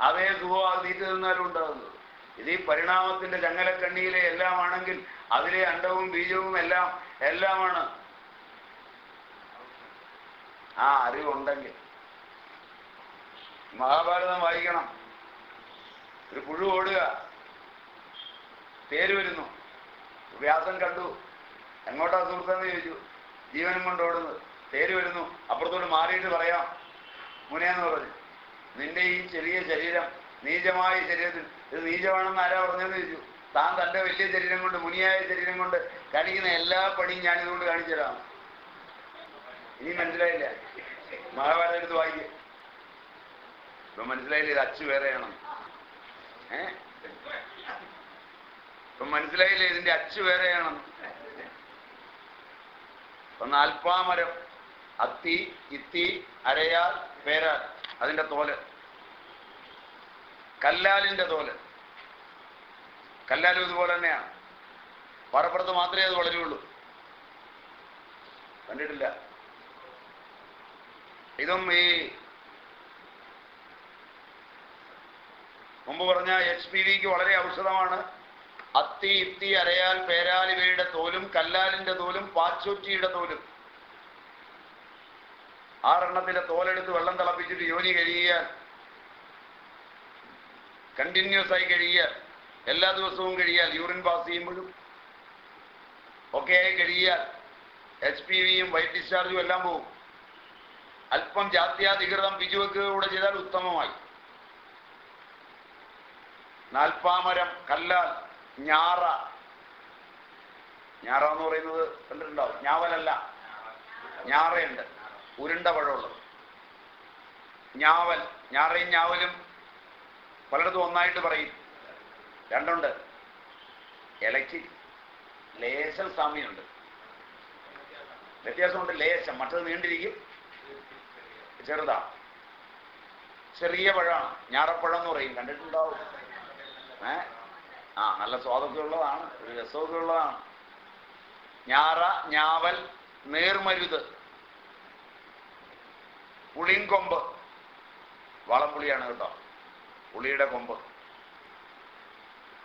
അതേ സുഖ തീറ്റ തിന്നാലും ഉണ്ടാകുന്നത്. ഇത് ഈ പരിണാമത്തിന്റെ ചങ്ങലക്കണ്ണിയിലെ എല്ലാമാണെങ്കിൽ അതിലെ അണ്ടവും ബീജവും എല്ലാം എല്ലാമാണ്. ആ അറിവുണ്ടെങ്കിൽ മഹാഭാരതം വായിക്കണം. ഒരു പുഴു ഓടുക. പേര് വരുന്നു. വ്യാസം കണ്ടു. എങ്ങോട്ടാ സുഹൃത്തെന്ന് ചോദിച്ചു? ജീവനും കൊണ്ട് ഓടുന്നത് തേര് വരുന്നു. അപ്പുറത്തോട്ട് മാറിയിട്ട് പറയാം. മുനയെന്ന് പറഞ്ഞു. നിന്റെ ഈ ചെറിയ ശരീരം നീചമായ ശരീരത്തിൽ ഇത് നീചമാണെന്ന് ആരാ പറഞ്ഞെന്ന് ചോദിച്ചു. താൻ തന്റെ വലിയ ശരീരം കൊണ്ട് മുനിയായ ശരീരം കൊണ്ട് കാണിക്കുന്ന എല്ലാ പണിയും ഞാൻ ഇതുകൊണ്ട് തരാം. ഇനി മനസ്സിലായില്ല. മഹാഭാരതം എടുത്ത് വായിക്കുക ഇപ്പൊ മനസ്സിലായില്ല ഇത് അച്ചു വേറെയാണ്. ഏ? ഇപ്പൊ മനസ്സിലായില്ലേ ഇതിന്റെ അച്ചു വേറെയാണ്. ഇപ്പൊ അൽപ്പാമരം അത്തി ഇത്തി അരയാൽ പേരാൽ. അതിന്റെ തോൽ. കല്ലാലിന്റെ തോൽ. കല്ലാലും ഇതുപോലെ തന്നെയാണ് പാറപ്പുറത്ത് മാത്രമേ അത് വളരുള്ളൂ. കണ്ടിട്ടില്ല. ഇതും ഈ മുമ്പ് പറഞ്ഞ എച്ച് പി വിക്ക് വളരെ ഔഷധമാണ്. അത്തി ഇത്തി അരയാൽ പേരാലിവയുടെ തോലും കല്ലാലിന്റെ തോലും പാച്ചൊറ്റിയുടെ തോലും. ആറെണ്ണത്തിലെ തോലെടുത്ത് വെള്ളം തിളപ്പിച്ചിട്ട് യോനി കഴിയുക കണ്ടിന്യൂസ് ആയി കഴിയുക എല്ലാ ദിവസവും കഴിയാൽ യൂറിൻ പാസ് ചെയ്യുമ്പോഴും ഒക്കെ ആയി കഴിയാൽ എച്ച് പി വിയും വൈറ്റ് ഡിസ്ചാർജും എല്ലാം പോകും. അല്പം ജാത്യാധികൃതം പിജുവെക്കുകയൂടെ ചെയ്താൽ ഉത്തമമായി. നാൽപ്പാമരം കല്ലാൽ ഞാറ. ഞാറ എന്ന് പറയുന്നത് കണ്ടിട്ടുണ്ടാവും. ഞാവലല്ല. ഞാറയുണ്ട്. ഉരുണ്ട പഴമുള്ളത്. ഞാവൽ. ഞാറയും ഞാവലും പലയിടത്തും ഒന്നായിട്ട് പറയും. രണ്ടുണ്ട്. ഇലയ്ക്ക് ലേശം സാമ്യമുണ്ട്. വ്യത്യാസമുണ്ട് ലേശം. മറ്റത് നീണ്ടിരിക്കും. ചെറുതാ. ചെറിയ പഴമാണ്. ഞാറപ്പഴം എന്ന് പറയും. കണ്ടിട്ടുണ്ടാവും. ഏ? ആ നല്ല സ്വാദൊക്കെ ഉള്ളതാണ് ഒരു രസമൊക്കെ ഉള്ളതാണ് ഞാറ ഞാവൽ നേർമരുത് പുളിങ്കൊമ്പ് വളംപുളിയാണ് കേട്ടോ. പുളിയുടെ കൊമ്പ്.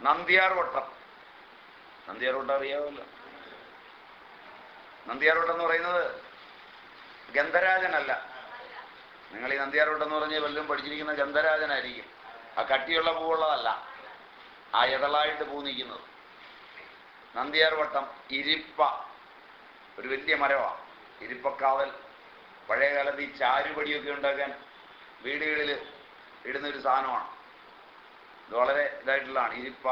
നന്ദിയാർ വട്ടം. നന്ദിയാർ വട്ടം അറിയാമല്ലോ നന്ദിയാർ വട്ടം എന്ന് പറയുന്നത് ഗന്ധരാജനല്ല. നിങ്ങൾ ഈ നന്ദിയാർ വട്ടം എന്ന് പറഞ്ഞാൽ വല്ലതും പഠിച്ചിരിക്കുന്ന ഗന്ധരാജനായിരിക്കും. ആ കട്ടിയുള്ള പൂവുള്ളതല്ല. ആ ഇതളായിട്ട് പൂ നിൽക്കുന്നത് നന്ദിയാർ വട്ടം ഇരിപ്പ ഒരു വലിയ മരമാണ് ഇരിപ്പക്കാവൽ പഴയകാലത്ത് ഈ ചാരുപടിയൊക്കെ ഉണ്ടാക്കാൻ വീടുകളിൽ ഇടുന്ന ഒരു സാധനമാണ്. ഇത് വളരെ ഇതായിട്ടുള്ളതാണ്. ഇരിപ്പ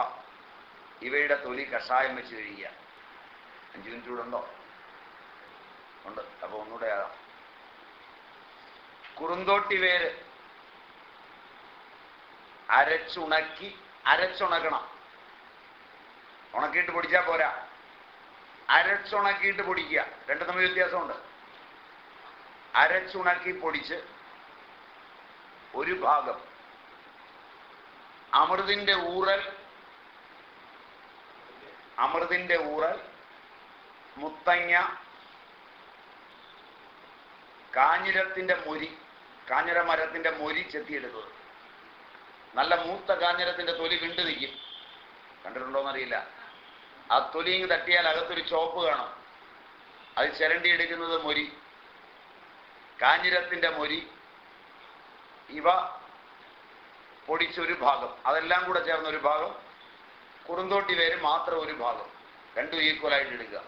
ഇവയുടെ തൊലി കഷായം വെച്ച് കഴിക്കുക. അഞ്ച് മിനിറ്റ് കൂടെ ഉണ്ടോ? ഉണ്ട്. അപ്പൊ ഒന്നുകൂടെ ആകാം. കുറുന്തോട്ടി വേര് അരച്ചുണക്കി അരച്ചുണക്കണം. ഉണക്കിയിട്ട് പൊടിച്ചാൽ പോരാ. അരച്ചുണക്കിയിട്ട് പൊടിക്കുക. രണ്ടു തമ്മിൽ വ്യത്യാസമുണ്ട്. അരച്ചുണക്കി പൊടിച്ച് ഒരു ഭാഗം അമൃതിന്റെ ഊറൽ അമൃതിന്റെ ഊറൽ മുത്തങ്ങ കാഞ്ഞിരത്തിന്റെ മൊരി കാഞ്ഞിര മരത്തിന്റെ മൊരി ചെത്തിയെടുത്തത്. നല്ല മൂത്ത കാഞ്ഞിരത്തിന്റെ തൊലി കണ്ടു നിൽക്കും കണ്ടിട്ടുണ്ടോന്നറിയില്ല. ആ തൊലി ഇങ്ങ് തട്ടിയാൽ അകത്തൊരു ചോപ്പ് കാണും. അത് ചിരണ്ടി എടുക്കുന്നത് മൊരി. കാഞ്ഞിരത്തിന്റെ മൊരി. ഇവ പൊടിച്ചൊരു ഭാഗം. അതെല്ലാം കൂടെ ചേർന്ന ഒരു ഭാഗം. കുറുന്തോട്ടി വേര് മാത്രം ഒരു ഭാഗം. രണ്ടും ഈക്വലായിട്ട് എടുക്കുക.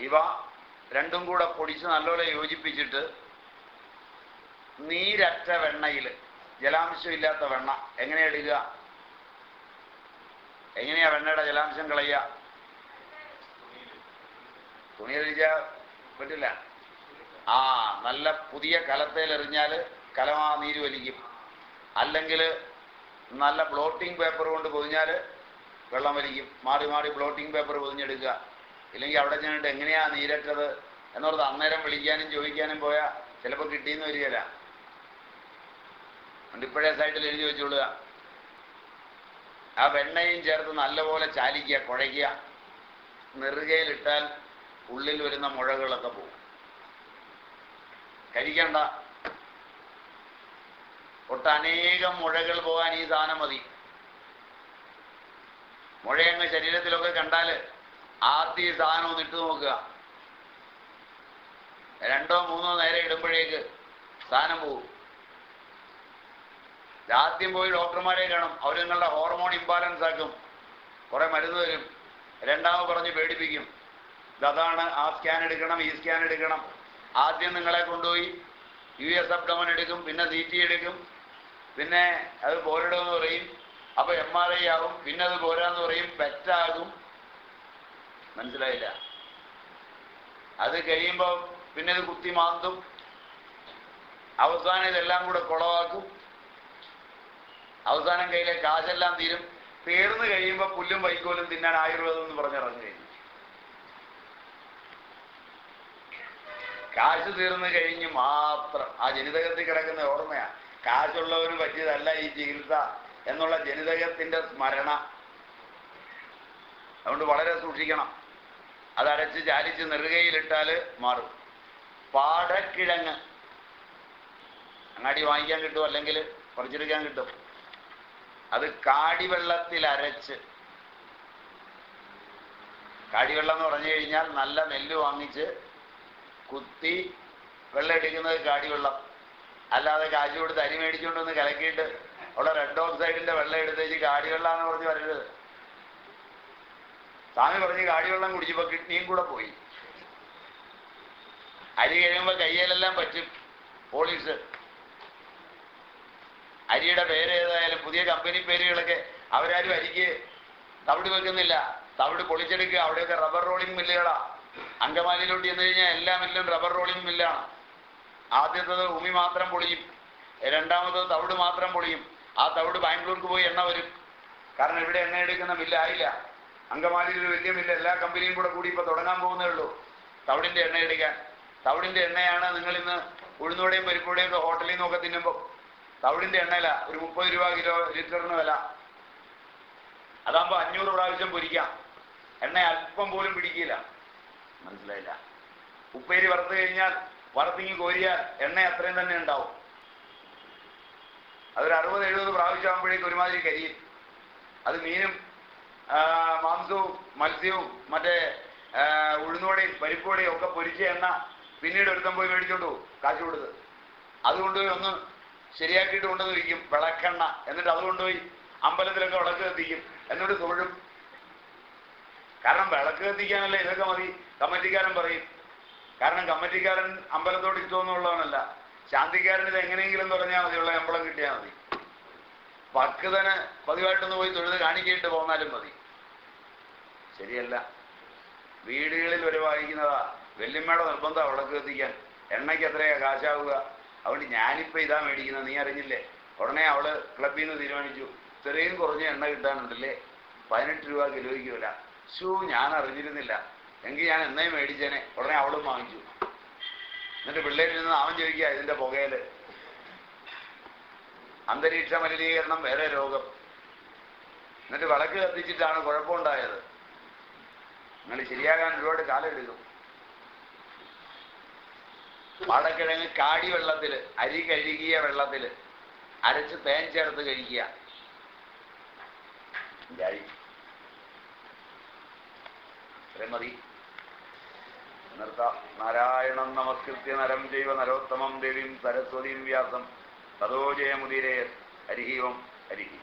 ഇവ രണ്ടും കൂടെ പൊടിച്ച് നല്ലപോലെ യോജിപ്പിച്ചിട്ട് നീരറ്റ വെണ്ണയിൽ ജലാംശം ഇല്ലാത്ത വെണ്ണ. എങ്ങനെ ഇടുക? എങ്ങനെയാ വെണ്ണയുടെ ജലാംശം കളയുക? തുണി എറിഞ്ഞ പറ്റില്ല ആ നല്ല പുതിയ കലത്തേൽ എറിഞ്ഞാൽ കലമാ നീര് വലിക്കും. അല്ലെങ്കിൽ നല്ല ബ്ലോട്ടിംഗ് പേപ്പർ കൊണ്ട് പൊതിഞ്ഞാൽ വെള്ളം വലിക്കും. മാറി മാറി ബ്ലോട്ടിംഗ് പേപ്പർ പൊതിഞ്ഞെടുക്കുക. ഇല്ലെങ്കിൽ അവിടെ ചെന്നിട്ട് എങ്ങനെയാ നീരറ്റത്? എന്നോർത്ത് അന്നേരം വിളിക്കാനും ചോദിക്കാനും പോയാൽ ചിലപ്പോൾ കിട്ടിയെന്ന് വരികയില്ല അതുകൊണ്ട് ഇപ്പോഴേ സൈഡിൽ എഴുതി വെച്ചോളുക. ആ വെണ്ണയും ചേർത്ത് നല്ലപോലെ ചാലിക്കുക കുഴയ്ക്കുക. നെറുകയിലിട്ടാൽ ഉള്ളിൽ വരുന്ന മുഴകളൊക്കെ പോകും. കഴിക്കണ്ട. ഒട്ടനേകം മുഴകൾ പോകാൻ ഈ സാധനം മതി. മുഴയങ്ങ് ശരീരത്തിലൊക്കെ കണ്ടാൽ ആദ്യ സാധനം ഒന്ന് ഇട്ട് നോക്കുക. രണ്ടോ മൂന്നോ നേരം ഇടുമ്പോഴേക്ക് സാധനം പോകും. ആദ്യം പോയി ഡോക്ടർമാരെ കാണും. അവർ നിങ്ങളുടെ ഹോർമോൺ ഇംബാലൻസ് ആക്കും. കുറെ മരുന്ന് തരും. രണ്ടാമത് പറഞ്ഞ് പേടിപ്പിക്കും. ഇതാണ് ആ സ്കാൻ എടുക്കണം ഈ സ്കാൻ എടുക്കണം. ആദ്യം നിങ്ങളെ കൊണ്ടുപോയി യു എസ് അബ്ഡമൻ എടുക്കും പിന്നെ സി ടി എടുക്കും. പിന്നെ അത് പോരിടുമെന്ന് പറയും. അപ്പൊ എം ആർ ഐ ആകും പിന്നെ അത് പോരാന്ന് പറയും. പെറ്റാകും മനസ്സിലായില്ല. അത് കഴിയുമ്പോൾ പിന്നെ ഇത് കുത്തി മാന്തും. അവസാനം ഇതെല്ലാം കൂടെ കുളവാക്കും. അവസാനം കയ്യിലെ കാശെല്ലാം തീരും. തീർന്നു കഴിയുമ്പോൾ പുല്ലും വൈക്കോലും തിന്നാൻ ആയുർവേദം എന്ന് പറഞ്ഞിറങ്ങി കാശ് തീർന്നു കഴിഞ്ഞ് മാത്രം ആ ജനിതകത്തിൽ കിടക്കുന്ന ഓർമ്മയാ. കാശുള്ളവന് പറ്റിയതല്ല ഈ ചികിത്സ എന്നുള്ള ജനിതകത്തിന്റെ സ്മരണ. അതുകൊണ്ട് വളരെ സൂക്ഷിക്കണം. അതടച്ച് ചാലിച്ച് നെറുകയിലിട്ടാൽ മാറും. പാടക്കിഴങ്ങ് അങ്ങാടി വാങ്ങിക്കാൻ കിട്ടും അല്ലെങ്കിൽ പറിച്ചെടുക്കാൻ കിട്ടും. അത് കാടിവെള്ളത്തിൽ അരച്ച്. കാടിവെള്ളം എന്ന് പറഞ്ഞു കഴിഞ്ഞാൽ നല്ല നെല്ല് വാങ്ങിച്ച് കുത്തി വെള്ളം എടുക്കുന്നത് കാടിവെള്ളം. അല്ലാതെ കാശ് കൊടുത്ത് അരി മേടിച്ചുകൊണ്ടൊന്ന് കലക്കിയിട്ട് അവിടെ റെഡ് ഓക്സൈഡിന്റെ വെള്ളം എടുത്തേച്ച് കാടിവെള്ളാന്ന് പറഞ്ഞ് വരരുത്. സ്വാമി പറഞ്ഞ് കാടിവെള്ളം കുടിച്ചപ്പോ കിഡ്നിയും കൂടെ പോയി. അരി കഴിയുമ്പോ കയ്യിലെല്ലാം പറ്റും. പോളീസ് അരിയുടെ പേര് ഏതായാലും പുതിയ കമ്പനി പേരുകളൊക്കെ അവരാരും അരിക്ക് തവിട് വെക്കുന്നില്ല. തവിട് പൊളിച്ചെടുക്കുക. അവിടെയൊക്കെ റബ്ബർ റോളിംഗ് മില്ലുകളാ അങ്കമാലിയിലോട്ട് ചെന്ന് കഴിഞ്ഞാൽ എല്ലാ മില്ലും റബ്ബർ റോളിംഗ് മില്ലാണ് ആദ്യത്തത് ഉമി മാത്രം പൊളിയും. രണ്ടാമത്തത് തവിട് മാത്രം പൊളിയും. ആ തവിട് ബാംഗ്ലൂർക്ക് പോയി എണ്ണ വരും. കാരണം ഇവിടെ എണ്ണ എടുക്കുന്ന മില്ലായില്ല അങ്കമാലിയിൽ ഒരു വലിയ മില്ല എല്ലാ കമ്പനിയും കൂടെ കൂടി ഇപ്പൊ തുടങ്ങാൻ പോകുന്നേ ഉള്ളൂ. തവിടിന്റെ എണ്ണ എടുക്കാൻ. തവിടിന്റെ എണ്ണയാണ് നിങ്ങൾ ഇന്ന് ഉഴുന്നോടെയും പരിപ്പോടെയും ഹോട്ടലിൽ നിന്നൊക്കെ തിന്നുമ്പോൾ തവിടിന്റെ എണ്ണയില ഒരു മുപ്പത് രൂപ കിലോ ലിറ്ററിന് വില. അതാകുമ്പോൾ അഞ്ഞൂറ് പ്രാവശ്യം പൊരിക്കാം. എണ്ണ അല്പം പോലും പിടിക്കില്ല. മനസ്സിലായില്ല? ഉപ്പേരി വറുത്ത് കഴിഞ്ഞാൽ വറുത്തിങ്ങി കോരിയാൽ എണ്ണ അത്രയും തന്നെ ഉണ്ടാവും. അതൊരു അറുപത് എഴുപത് പ്രാവശ്യം ആകുമ്പോഴേക്ക് ഒരുമാതിരി കരിയും. അത് മീനും മാംസവും മത്സ്യവും മറ്റേ ഉഴുന്നോടെയും പരിപ്പോടെയും ഒക്കെ പൊരിച്ച എണ്ണ പിന്നീട് ഒരുത്തം പോയി മേടിച്ചോണ്ട് കാശ് കൊടുത്ത്. അതുകൊണ്ട് ഒന്ന് ശരിയാക്കിയിട്ട് കൊണ്ടുവന്നിരിക്കും. വിളക്കെണ്ണ. എന്നിട്ട് അത് കൊണ്ടുപോയി അമ്പലത്തിലൊക്കെ വിളക്ക് കത്തിക്കും. എന്നിട്ട് തൊഴും. കാരണം വിളക്ക് കത്തിക്കാനല്ലേ ഇതൊക്കെ മതി. കമ്മിറ്റിക്കാരൻ പറയും. കാരണം കമ്മിറ്റിക്കാരൻ അമ്പലത്തോട് ഇഷ്ടമെന്നുള്ളവനല്ല. ശാന്തിക്കാരൻ ഇത് എങ്ങനെയെങ്കിലും തുടങ്ങിയാൽ മതി. ശമ്പളം കിട്ടിയാൽ മതി. പക്വതന് പതിവായിട്ടൊന്ന് പോയി തൊഴുത് കാണിക്കേട്ട് പോന്നാലും മതി. ശരിയല്ല. വീടുകളിൽ ഒരു വായിക്കുന്നതാ വെല്ലുമ്മയുടെ നിർബന്ധം വിളക്ക് കത്തിക്കാൻ. എണ്ണയ്ക്ക് എത്രയാ കാശാവുക? അതുകൊണ്ട് ഞാനിപ്പോ ഇതാ മേടിക്കുന്നത് നീ അറിഞ്ഞില്ലേ? ഉടനെ അവൾ ക്ലബിൽ നിന്ന് തീരുമാനിച്ചു. ഇത്രയും കുറഞ്ഞ എണ്ണ കിട്ടാനുണ്ടല്ലേ? പതിനെട്ട് രൂപ കിലോയ്ക്ക് വില. ഷൂ ഞാൻ അറിഞ്ഞിരുന്നില്ല. എങ്കിൽ ഞാൻ എന്നേ മേടിച്ചേനെ. ഉടനെ അവളും വാങ്ങിച്ചു. എന്നിട്ട് പിള്ളേരിൽ നിന്ന് അവൻ ചോദിക്കുക ഇതിന്റെ പുകയിൽ? അന്തരീക്ഷ മലിനീകരണം വേറെ രോഗം. എന്നിട്ട് വിളക്ക് കത്തിച്ചിട്ടാണ് കുഴപ്പമുണ്ടായത്. നിങ്ങൾ ശരിയാകാൻ ഒരുപാട് കാലം എടുക്കും. വാടക്കിഴങ്ങ് കാടി വെള്ളത്തിൽ അരി കഴുകിയ വെള്ളത്തിൽ അരച്ച് തേൻ ചേർത്ത് കഴിക്കുക. ഇത്രയും മതി. നാരായണം നമസ്കൃത്യ നരം ജൈവ നരോത്തമം ദേവീം സരസ്വതീം വ്യാസം. തതോ ജയമുദീരേ ഹരിഹി ഓം ഹരിഹി.